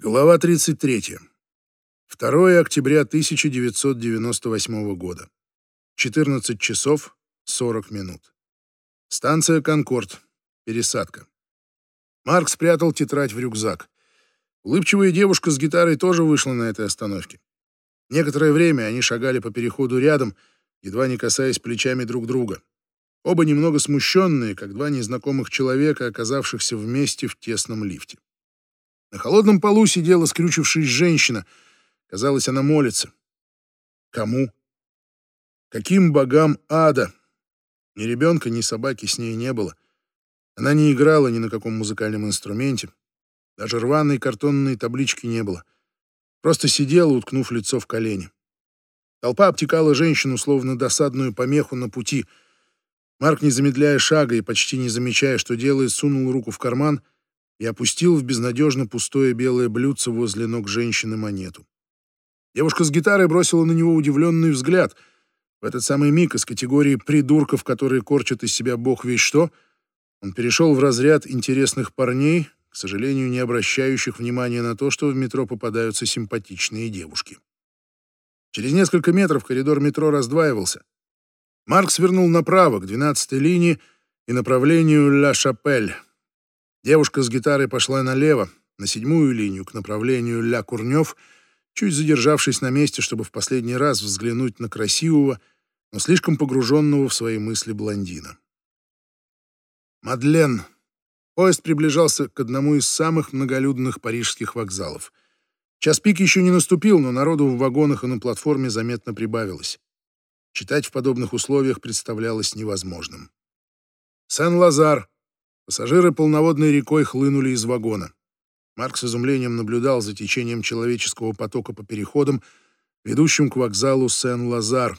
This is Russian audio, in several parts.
Глава 33. 2 октября 1998 года. 14 часов 40 минут. Станция «Конкорд». Пересадка. Марк спрятал тетрадь в рюкзак. Улыбчивая девушка с гитарой тоже вышла на этой остановке. Некоторое время они шагали по переходу рядом, едва не касаясь плечами друг друга. Оба немного смущенные, как два незнакомых человека, оказавшихся вместе в тесном лифте. На холодном полу сидела скрючившись женщина. Казалось, она молится. Кому? Каким богам ада? Ни ребенка, ни собаки с ней не было. Она не играла ни на каком музыкальном инструменте. Даже рваной картонной таблички не было. Просто сидела, уткнув лицо в колени. Толпа обтекала женщину, словно досадную помеху на пути. Марк, не замедляя шага и почти не замечая, что делает, сунул руку в карман — и опустил в безнадежно пустое белое блюдце возле ног женщины монету. Девушка с гитарой бросила на него удивленный взгляд. В этот самый миг из категории придурков, которые корчат из себя бог весь что, он перешел в разряд интересных парней, к сожалению, не обращающих внимания на то, что в метро попадаются симпатичные девушки. Через несколько метров коридор метро раздваивался. Марк свернул направо, к 12-й линии и направлению Ля-Шапель, Девушка с гитарой пошла налево, на седьмую линию, к направлению Ля Курнев, чуть задержавшись на месте, чтобы в последний раз взглянуть на красивого, но слишком погруженного в свои мысли блондина. Мадлен. Поезд приближался к одному из самых многолюдных парижских вокзалов. Час пик еще не наступил, но народу в вагонах и на платформе заметно прибавилось. Читать в подобных условиях представлялось невозможным. Сен-Лазар, Пассажиры полноводной рекой хлынули из вагона. Марк с изумлением наблюдал за течением человеческого потока по переходам, ведущим к вокзалу Сен-Лазар.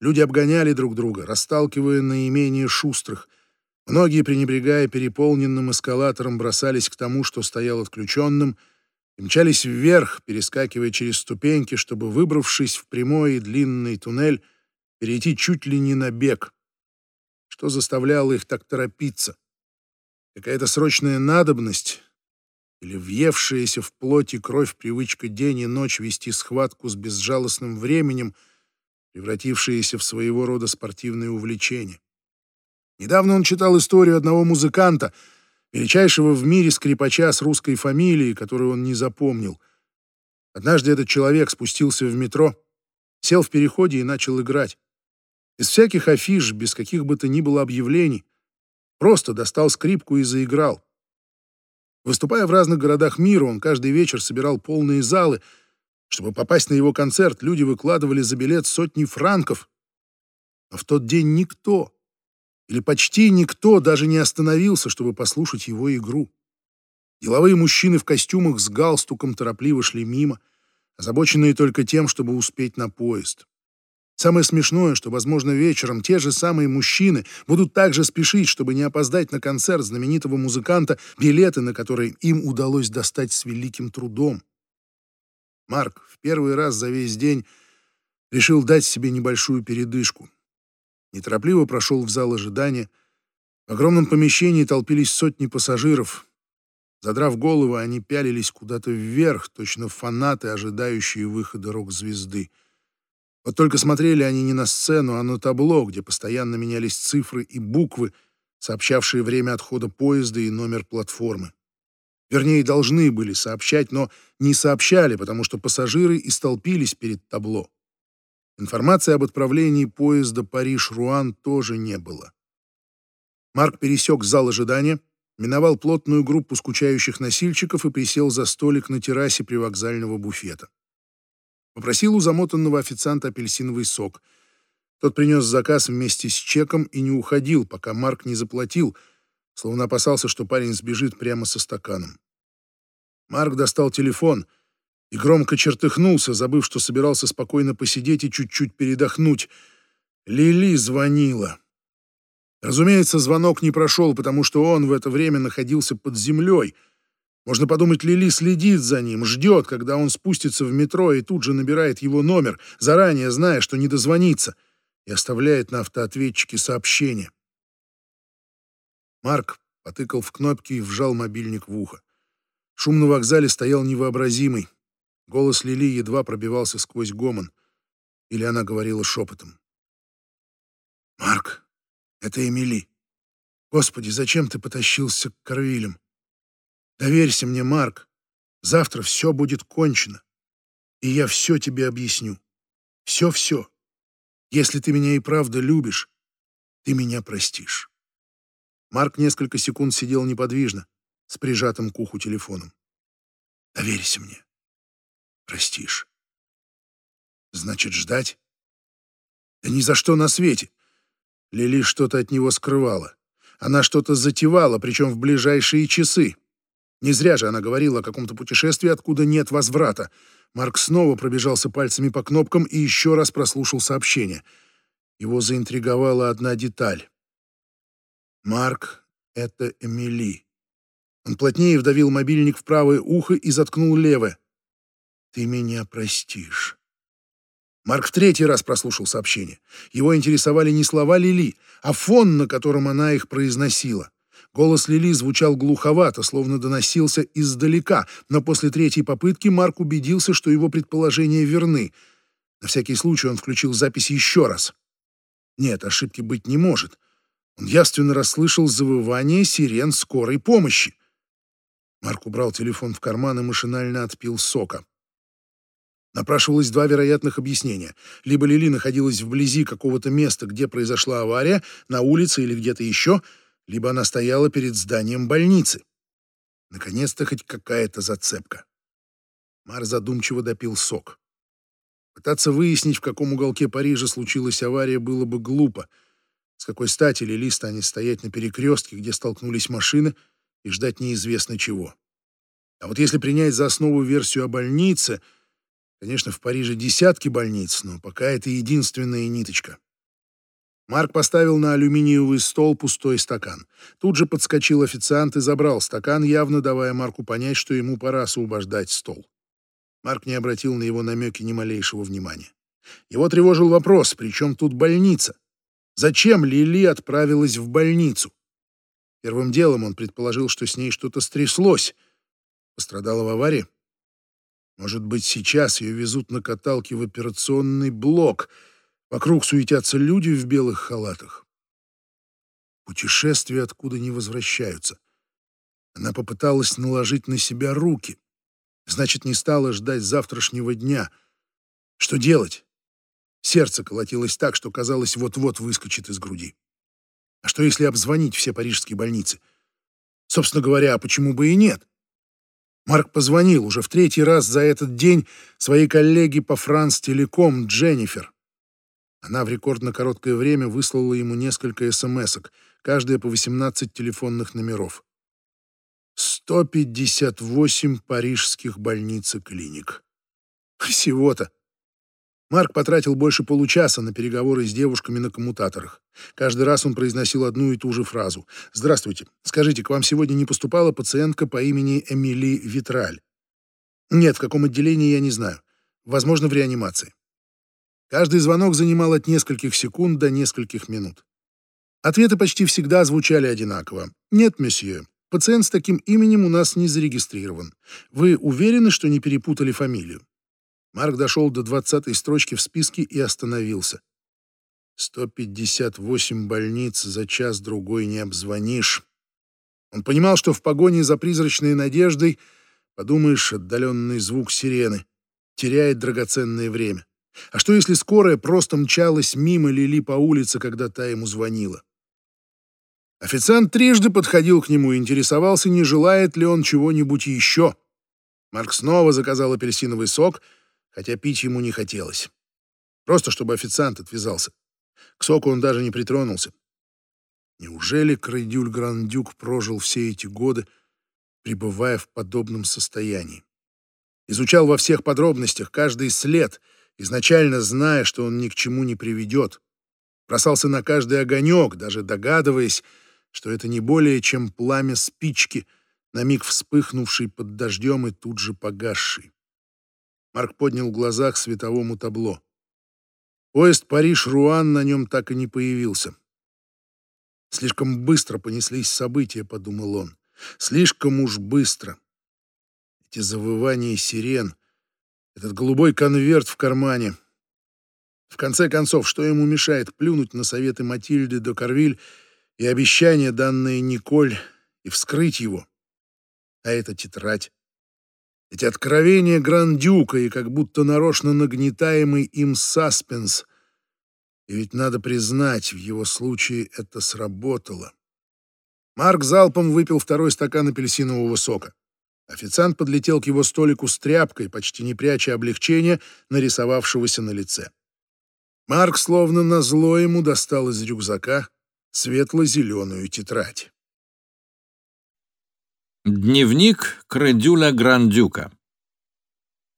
Люди обгоняли друг друга, расталкивая наименее шустрых. Многие, пренебрегая переполненным эскалатором, бросались к тому, что стоял отключенным, и мчались вверх, перескакивая через ступеньки, чтобы, выбравшись в прямой и длинный туннель, перейти чуть ли не на бег. Что заставляло их так торопиться? Какая-то срочная надобность или въевшаяся в плоти кровь привычка день и ночь вести схватку с безжалостным временем, превратившаяся в своего рода спортивное увлечение. Недавно он читал историю одного музыканта, величайшего в мире скрипача с русской фамилией, которую он не запомнил. Однажды этот человек спустился в метро, сел в переходе и начал играть. Без всяких афиш, без каких бы то ни было объявлений. Просто достал скрипку и заиграл. Выступая в разных городах мира, он каждый вечер собирал полные залы. Чтобы попасть на его концерт, люди выкладывали за билет сотни франков. Но в тот день никто, или почти никто, даже не остановился, чтобы послушать его игру. Деловые мужчины в костюмах с галстуком торопливо шли мимо, озабоченные только тем, чтобы успеть на поезд. Самое смешное, что, возможно, вечером те же самые мужчины будут также спешить, чтобы не опоздать на концерт знаменитого музыканта, билеты на которые им удалось достать с великим трудом. Марк в первый раз за весь день решил дать себе небольшую передышку. Неторопливо прошел в зал ожидания. В огромном помещении толпились сотни пассажиров. Задрав головы, они пялились куда-то вверх, точно фанаты, ожидающие выхода рок-звезды. Вот только смотрели они не на сцену, а на табло, где постоянно менялись цифры и буквы, сообщавшие время отхода поезда и номер платформы. Вернее, должны были сообщать, но не сообщали, потому что пассажиры истолпились перед табло. Информации об отправлении поезда Париж-Руан тоже не было. Марк пересек зал ожидания, миновал плотную группу скучающих носильщиков и присел за столик на террасе привокзального буфета. Попросил у замотанного официанта апельсиновый сок. Тот принес заказ вместе с чеком и не уходил, пока Марк не заплатил, словно опасался, что парень сбежит прямо со стаканом. Марк достал телефон и громко чертыхнулся, забыв, что собирался спокойно посидеть и чуть-чуть передохнуть. Лили звонила. Разумеется, звонок не прошел, потому что он в это время находился под землей — можно подумать, Лили следит за ним, ждет, когда он спустится в метро и тут же набирает его номер, заранее зная, что не дозвонится, и оставляет на автоответчике сообщение. Марк потыкал в кнопки и вжал мобильник в ухо. Шум на вокзале стоял невообразимый. Голос Лили едва пробивался сквозь гомон. Или она говорила шепотом. «Марк, это Эмили. Господи, зачем ты потащился к Карвилям? Доверься мне, Марк. Завтра все будет кончено. И я все тебе объясню. Все-все. Если ты меня и правда любишь, ты меня простишь. Марк несколько секунд сидел неподвижно, с прижатым к уху телефоном. Доверься мне. Простишь. Значит, ждать? Да ни за что на свете. Лили что-то от него скрывала. Она что-то затевала, причем в ближайшие часы. Не зря же она говорила о каком-то путешествии, откуда нет возврата. Марк снова пробежался пальцами по кнопкам и еще раз прослушал сообщение. Его заинтриговала одна деталь. Марк — это Эмили. Он плотнее вдавил мобильник в правое ухо и заткнул левое. «Ты меня простишь». Марк в третий раз прослушал сообщение. Его интересовали не слова Лили, а фон, на котором она их произносила. Голос Лили звучал глуховато, словно доносился издалека, но после третьей попытки Марк убедился, что его предположения верны. На всякий случай он включил запись еще раз. Нет, ошибки быть не может. Он явственно расслышал завывание сирен скорой помощи. Марк убрал телефон в карман и машинально отпил сока. Напрашивалось два вероятных объяснения. Либо Лили находилась вблизи какого-то места, где произошла авария, на улице или где-то еще — либо она стояла перед зданием больницы. Наконец-то хоть какая-то зацепка. Мар задумчиво допил сок. Пытаться выяснить, в каком уголке Парижа случилась авария, было бы глупо. С какой стати Лили станет стоять на перекрестке, где столкнулись машины, и ждать неизвестно чего. А вот если принять за основу версию о больнице, конечно, в Париже десятки больниц, но пока это единственная ниточка. Марк поставил на алюминиевый стол пустой стакан. Тут же подскочил официант и забрал стакан, явно давая Марку понять, что ему пора освобождать стол. Марк не обратил на его намеки ни малейшего внимания. Его тревожил вопрос, при чем тут больница? Зачем Лили отправилась в больницу? Первым делом он предположил, что с ней что-то стряслось. Пострадала в аварии? Может быть, сейчас ее везут на каталке в операционный блок — Вокруг суетятся люди в белых халатах. Путешествия откуда не возвращаются. Она попыталась наложить на себя руки. Значит, не стала ждать завтрашнего дня. Что делать? Сердце колотилось так, что казалось, вот-вот выскочит из груди. А что, если обзвонить все парижские больницы? Собственно говоря, а почему бы и нет? Марк позвонил уже в третий раз за этот день своей коллеге по Франс Телеком Дженнифер. Она в рекордно короткое время выслала ему несколько смс-ок, каждая по 18 телефонных номеров. 158 парижских больниц и клиник. Всего-то. Марк потратил больше получаса на переговоры с девушками на коммутаторах. Каждый раз он произносил одну и ту же фразу. «Здравствуйте. Скажите, к вам сегодня не поступала пациентка по имени Эмили Витраль?» «Нет, в каком отделении, я не знаю. Возможно, в реанимации. Каждый звонок занимал от нескольких секунд до нескольких минут. Ответы почти всегда звучали одинаково. «Нет, месье, пациент с таким именем у нас не зарегистрирован. Вы уверены, что не перепутали фамилию?» Марк дошел до двадцатой строчки в списке и остановился. «158 больниц за час-другой не обзвонишь». Он понимал, что в погоне за призрачной надеждой, подумаешь, отдаленный звук сирены, теряет драгоценное время. А что, если скорая просто мчалась мимо Лили по улице, когда та ему звонила? Официант трижды подходил к нему и интересовался, не желает ли он чего-нибудь еще. Марк снова заказал апельсиновый сок, хотя пить ему не хотелось. Просто чтобы официант отвязался. К соку он даже не притронулся. Неужели Крейдюль Грандюк прожил все эти годы, пребывая в подобном состоянии? Изучал во всех подробностях каждый след — изначально зная, что он ни к чему не приведет. Бросался на каждый огонек, даже догадываясь, что это не более чем пламя спички, на миг вспыхнувший под дождем и тут же погасший. Марк поднял глаза к световому табло. Поезд Париж-Руан на нем так и не появился. Слишком быстро понеслись события, подумал он. Слишком уж быстро. эти завывания сирен, этот голубой конверт в кармане. В конце концов, что ему мешает плюнуть на советы Матильды до Корвиль и обещания, данные Николь, и вскрыть его? А это тетрадь. Эти откровения Грандюка и как будто нарочно нагнетаемый им саспенс. И ведь надо признать, в его случае это сработало. Марк залпом выпил второй стакан апельсинового сока. Официант подлетел к его столику с тряпкой, почти не пряча облегчения, нарисовавшегося на лице. Марк, словно назло ему, достал из рюкзака светло-зеленую тетрадь. Дневник Кредюля Грандюка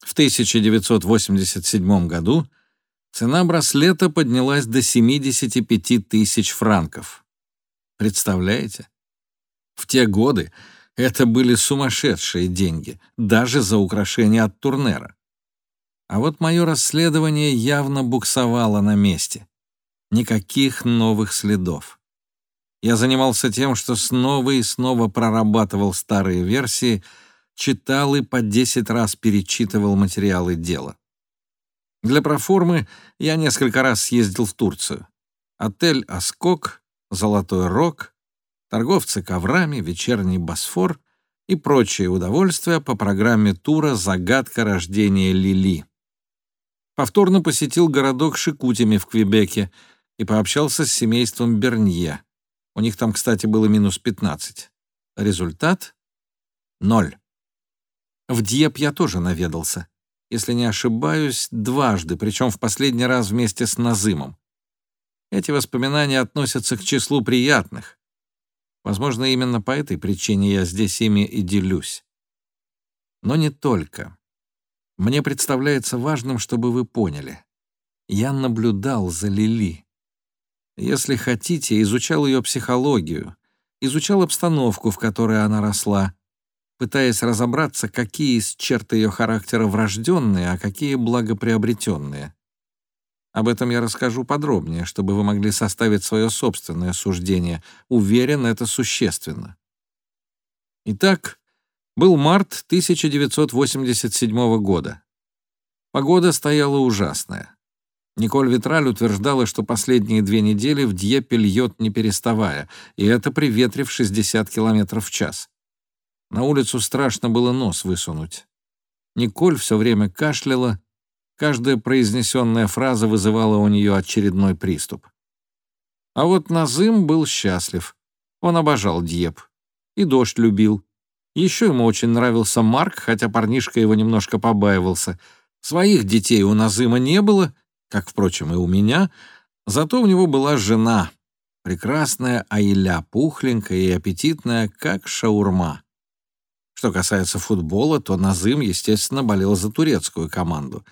В 1987 году цена браслета поднялась до 75 тысяч франков. Представляете? В те годы это были сумасшедшие деньги, даже за украшение от Турнера. А вот мое расследование явно буксовало на месте. Никаких новых следов. Я занимался тем, что снова и снова прорабатывал старые версии, читал и по 10 раз перечитывал материалы дела. Для проформы я несколько раз съездил в Турцию. Отель «Оскок», «Золотой рог», торговцы коврами, вечерний Босфор и прочие удовольствия по программе тура «Загадка рождения Лили». Повторно посетил городок Шикутями в Квебеке и пообщался с семейством Бернье. У них там, кстати, было минус 15. Результат — ноль. В Дьеп я тоже наведался. Если не ошибаюсь, дважды, причем в последний раз вместе с Назымом. Эти воспоминания относятся к числу приятных. Возможно, именно по этой причине я здесь ими и делюсь. Но не только. Мне представляется важным, чтобы вы поняли. Я наблюдал за Лили. Если хотите, изучал ее психологию, изучал обстановку, в которой она росла, пытаясь разобраться, какие из черт ее характера врожденные, а какие благоприобретенные. Об этом я расскажу подробнее, чтобы вы могли составить свое собственное суждение. Уверен, это существенно. Итак, был март 1987 года. Погода стояла ужасная. Николь Витраль утверждала, что последние две недели в Дьепе льет не переставая, и это при ветре в 60 км в час. На улицу страшно было нос высунуть. Николь все время кашляла, каждая произнесенная фраза вызывала у нее очередной приступ. А вот Назым был счастлив. Он обожал Дьеп. И дождь любил. Еще ему очень нравился Марк, хотя парнишка его немножко побаивался. Своих детей у Назыма не было, как, впрочем, и у меня, зато у него была жена, прекрасная Айля, пухленькая и аппетитная, как шаурма. Что касается футбола, то Назым, естественно, болел за турецкую команду.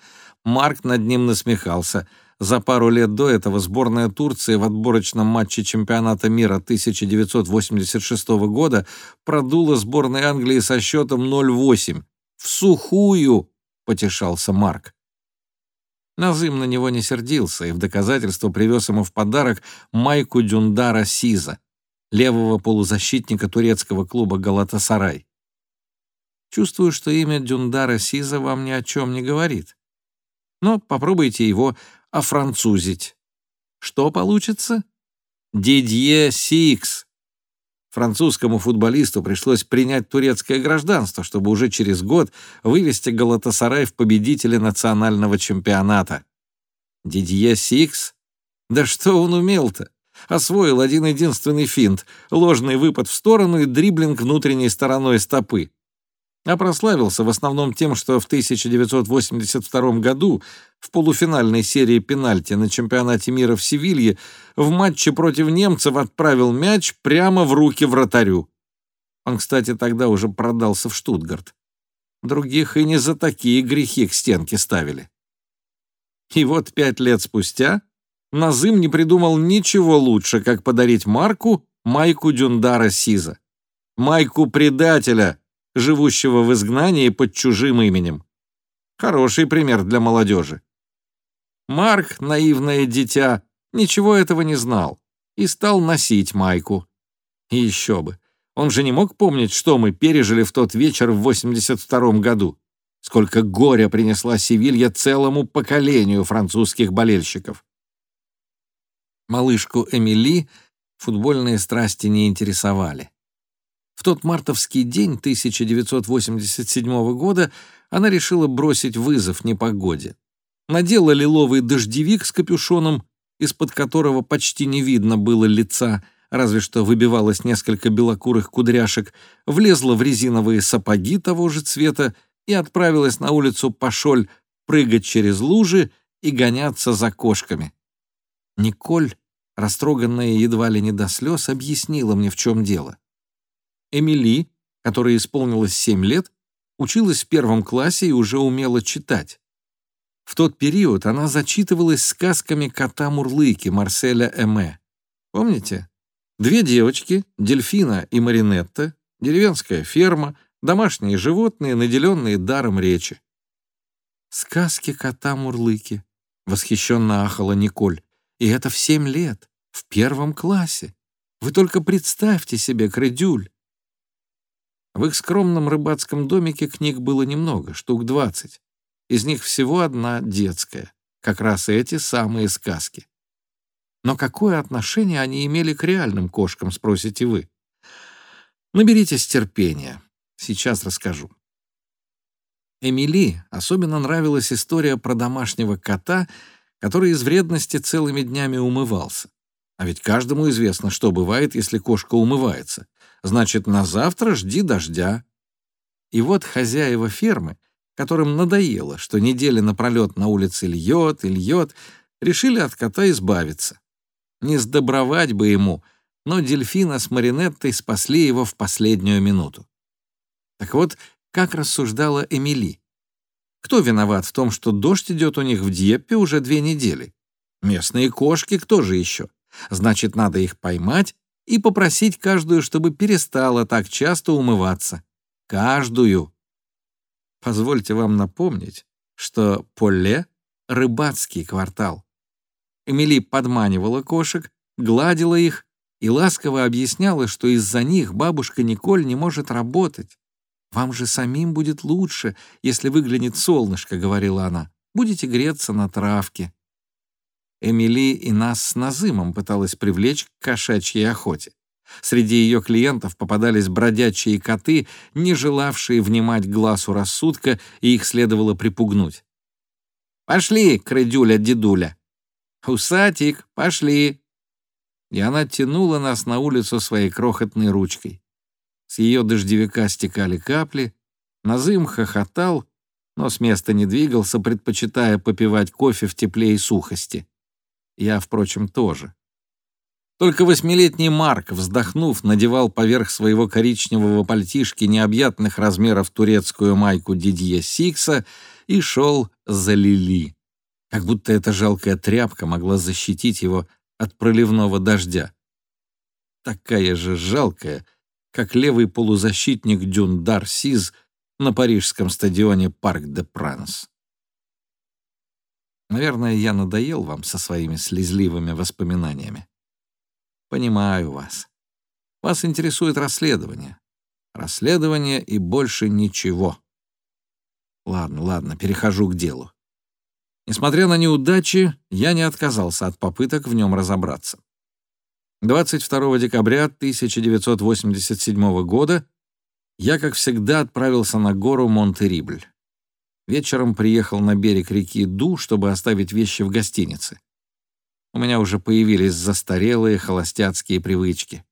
Марк над ним насмехался — за пару лет до этого сборная Турции в отборочном матче чемпионата мира 1986 года продула сборной Англии со счетом 0-8. «В сухую!» — потешался Марк. Назым на него не сердился и в доказательство привез ему в подарок майку Дюндара Сиза, левого полузащитника турецкого клуба «Галатасарай». Чувствую, что имя Дюндара Сиза вам ни о чем не говорит. Но попробуйте его офранцузить. Что получится? Дидье Сикс. Французскому футболисту пришлось принять турецкое гражданство, чтобы уже через год вывести Галатасарай в победителя национального чемпионата. Дидье Сикс? Да что он умел-то? Освоил один-единственный финт, ложный выпад в сторону и дриблинг внутренней стороной стопы а прославился в основном тем, что в 1982 году в полуфинальной серии пенальти на чемпионате мира в Севилье в матче против немцев отправил мяч прямо в руки вратарю. Он, кстати, тогда уже продался в Штутгарт. Других и не за такие грехи к стенке ставили. И вот пять лет спустя Назым не придумал ничего лучше, как подарить Марку майку Дюндара Сиза. Майку предателя — живущего в изгнании под чужим именем. Хороший пример для молодежи. Марк, наивное дитя, ничего этого не знал и стал носить майку. И еще бы. Он же не мог помнить, что мы пережили в тот вечер в 82 году. Сколько горя принесла Севилья целому поколению французских болельщиков. Малышку Эмили футбольные страсти не интересовали. В тот мартовский день 1987 года она решила бросить вызов непогоде. Надела лиловый дождевик с капюшоном, из-под которого почти не видно было лица, разве что выбивалось несколько белокурых кудряшек, влезла в резиновые сапоги того же цвета и отправилась на улицу Пашоль прыгать через лужи и гоняться за кошками. Николь, растроганная едва ли не до слез, объяснила мне, в чем дело. Эмили, которой исполнилось семь лет, училась в первом классе и уже умела читать. В тот период она зачитывалась сказками кота Мурлыки Марселя Эме. Помните? Две девочки, Дельфина и Маринетта, деревенская ферма, домашние животные, наделенные даром речи. «Сказки кота Мурлыки», — восхищенно ахала Николь. «И это в семь лет, в первом классе. Вы только представьте себе, Кредюль. В их скромном рыбацком домике книг было немного, штук двадцать. Из них всего одна детская, как раз эти самые сказки. Но какое отношение они имели к реальным кошкам, спросите вы? Наберитесь терпения. Сейчас расскажу. Эмили особенно нравилась история про домашнего кота, который из вредности целыми днями умывался. А ведь каждому известно, что бывает, если кошка умывается значит, на завтра жди дождя. И вот хозяева фермы, которым надоело, что недели напролет на улице льет и льет, решили от кота избавиться. Не сдобровать бы ему, но дельфина с Маринеттой спасли его в последнюю минуту. Так вот, как рассуждала Эмили. Кто виноват в том, что дождь идет у них в Дьеппе уже две недели? Местные кошки, кто же еще? Значит, надо их поймать и попросить каждую, чтобы перестала так часто умываться. Каждую. Позвольте вам напомнить, что Поле — рыбацкий квартал. Эмили подманивала кошек, гладила их и ласково объясняла, что из-за них бабушка Николь не может работать. «Вам же самим будет лучше, если выглянет солнышко», — говорила она. «Будете греться на травке». Эмили и нас с Назымом пыталась привлечь к кошачьей охоте. Среди ее клиентов попадались бродячие коты, не желавшие внимать глазу рассудка, и их следовало припугнуть. «Пошли, крыдюля-дедуля!» «Усатик, пошли!» И она тянула нас на улицу своей крохотной ручкой. С ее дождевика стекали капли, Назым хохотал, но с места не двигался, предпочитая попивать кофе в тепле и сухости. Я, впрочем, тоже. Только восьмилетний Марк, вздохнув, надевал поверх своего коричневого пальтишки необъятных размеров турецкую майку Дидье Сикса и шел за Лили. Как будто эта жалкая тряпка могла защитить его от проливного дождя. Такая же жалкая, как левый полузащитник Дюндар Сиз на парижском стадионе Парк де Пранс. Наверное, я надоел вам со своими слезливыми воспоминаниями. Понимаю вас. Вас интересует расследование. Расследование и больше ничего. Ладно, ладно, перехожу к делу. Несмотря на неудачи, я не отказался от попыток в нем разобраться. 22 декабря 1987 года я, как всегда, отправился на гору Монтерибль. Вечером приехал на берег реки Ду, чтобы оставить вещи в гостинице. У меня уже появились застарелые холостяцкие привычки.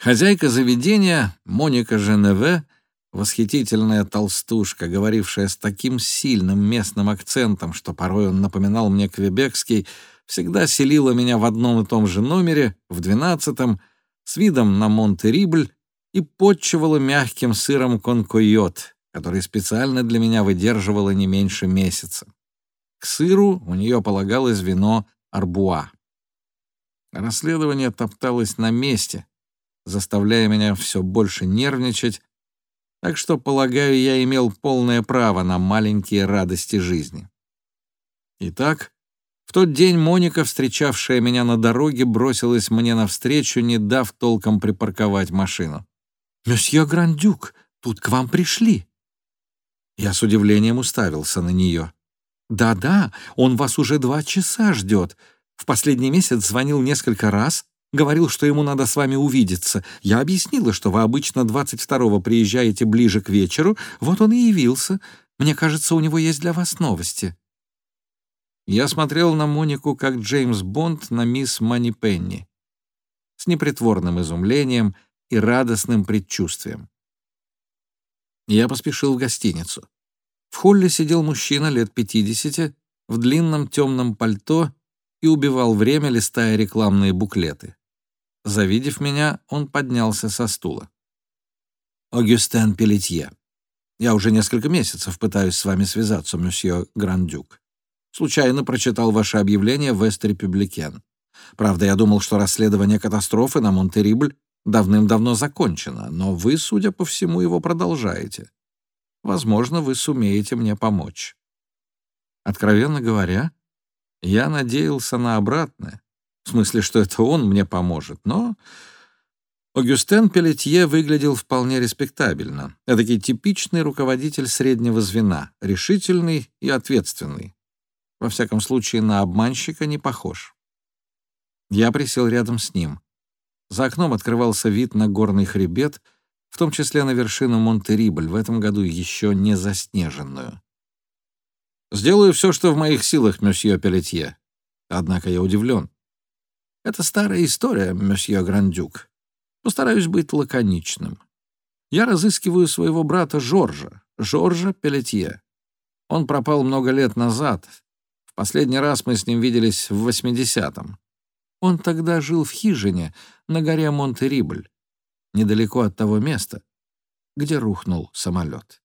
Хозяйка заведения, Моника Женеве, восхитительная толстушка, говорившая с таким сильным местным акцентом, что порой он напоминал мне квебекский, всегда селила меня в одном и том же номере, в двенадцатом, с видом на Монтерибль и подчивала мягким сыром конкойот, который специально для меня выдерживала не меньше месяца. К сыру у нее полагалось вино арбуа. Расследование топталось на месте, заставляя меня все больше нервничать, так что, полагаю, я имел полное право на маленькие радости жизни. Итак, в тот день Моника, встречавшая меня на дороге, бросилась мне навстречу, не дав толком припарковать машину. «Месье Грандюк, тут к вам пришли». Я с удивлением уставился на нее. «Да-да, он вас уже два часа ждет. В последний месяц звонил несколько раз, говорил, что ему надо с вами увидеться. Я объяснила, что вы обычно 22-го приезжаете ближе к вечеру, вот он и явился. Мне кажется, у него есть для вас новости». Я смотрел на Монику, как Джеймс Бонд на мисс Манни Пенни, с непритворным изумлением и радостным предчувствием. Я поспешил в гостиницу. В холле сидел мужчина лет 50 в длинном темном пальто и убивал время, листая рекламные буклеты. Завидев меня, он поднялся со стула. «Огюстен Пелетье, я уже несколько месяцев пытаюсь с вами связаться, месье Грандюк. Случайно прочитал ваше объявление в Эст Републикен. Правда, я думал, что расследование катастрофы на Монтерибль давным-давно закончено, но вы, судя по всему, его продолжаете. Возможно, вы сумеете мне помочь. Откровенно говоря, я надеялся на обратное, в смысле, что это он мне поможет, но Огюстен Пелетье выглядел вполне респектабельно. Эдакий типичный руководитель среднего звена, решительный и ответственный. Во всяком случае, на обманщика не похож. Я присел рядом с ним. За окном открывался вид на горный хребет, в том числе на вершину Монтерибль, в этом году еще не заснеженную. «Сделаю все, что в моих силах, месье Пелетье. Однако я удивлен. Это старая история, месье Грандюк. Постараюсь быть лаконичным. Я разыскиваю своего брата Жоржа, Жоржа Пелетье. Он пропал много лет назад, Последний раз мы с ним виделись в 80-м. Он тогда жил в хижине на горе Монтерибль, недалеко от того места, где рухнул самолет.